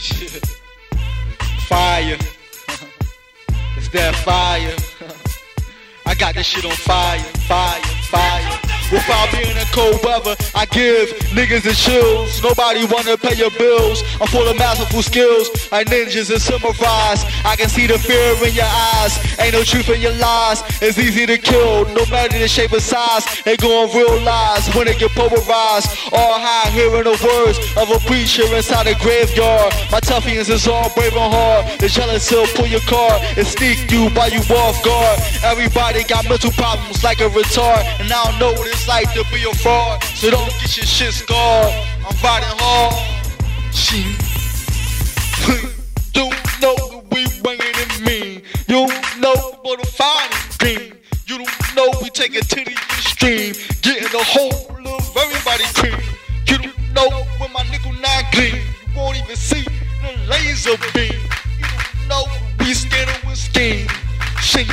Fire. It's that fire. I got this shit on fire, fire, fire. Without being in cold weather, I give niggas the chills. Nobody wanna pay your bills. I'm full of masterful skills, like ninjas and samurais. I can see the fear in your eyes. Ain't no truth in your lies. It's easy to kill, no matter the shape or size. They going real lies when they get polarized. All high, hearing the words of a preacher inside a graveyard. My toughies is all brave and hard. The jealous will pull your card and sneak you by you off guard. Everybody got mental problems like a retard, and I don't know what it's like to be a fraud, so don't get your shit scarred. I'm riding hard. She don't know the we bringing it mean. You don't know what the finest green. You don't know we take it to the extreme. Getting the whole of everybody cream. You don't know when my nickel nine clean. You won't even see the laser beam. You don't know we scared of scheme. She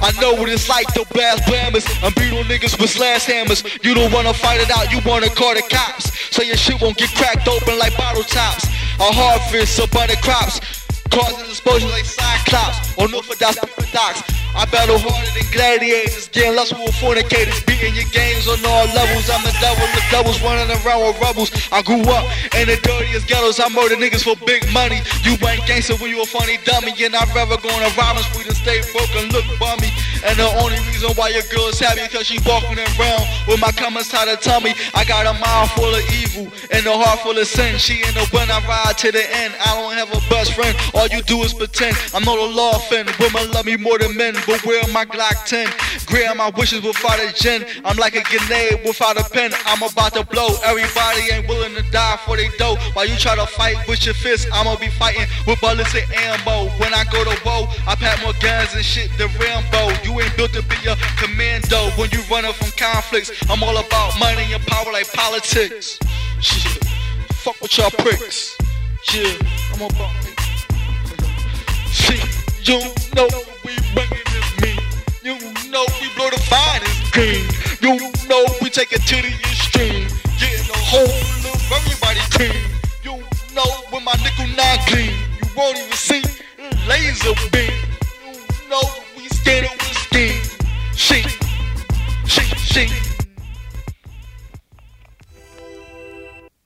I know what it's like to blast blammers and beat on niggas with slash hammers. You don't wanna fight it out, you wanna call the cops. So your shit won't get cracked open like bottle tops. A hard fist or butter crops. Causing exposure like Cyclops or Orthodox. I battle harder than gladiators, getting less with fornicators, beating your games on all levels. I'm the devil, devils running around with rebels. I grew up in the dirtiest ghettos. I murder niggas for big money. You ain't gangster when you a funny dummy. You're not ever going to robbing spree to stay broke and look bummy. And the only reason why your girl is happy because she walking around with my comments tied to tummy. I got a mind full of evil and a heart full of sin. She in the when I ride to the end. I don't have a best friend. All you do is pretend. I'm not a law fan. Women love me more than men but where my Glock 10? Grant my wishes without a gin. I'm like a grenade without a pen. I'm about to blow. Everybody ain't willing to die for they dough. While you try to fight with your fists, I'ma be fighting with bullets and ammo. When I go to war, I pack more guns and shit than Rambo. You ain't built to be a commando. When you running from conflicts, I'm all about money and power like politics. Shit. Fuck with y'all pricks. Yeah, I'm about. Shit, you know we bringing it me. you know we blow the finest green. You know we take it to the extreme. Getting a whole of everybody clean. You know when my nickel nine clean. You won't even see laser beam. You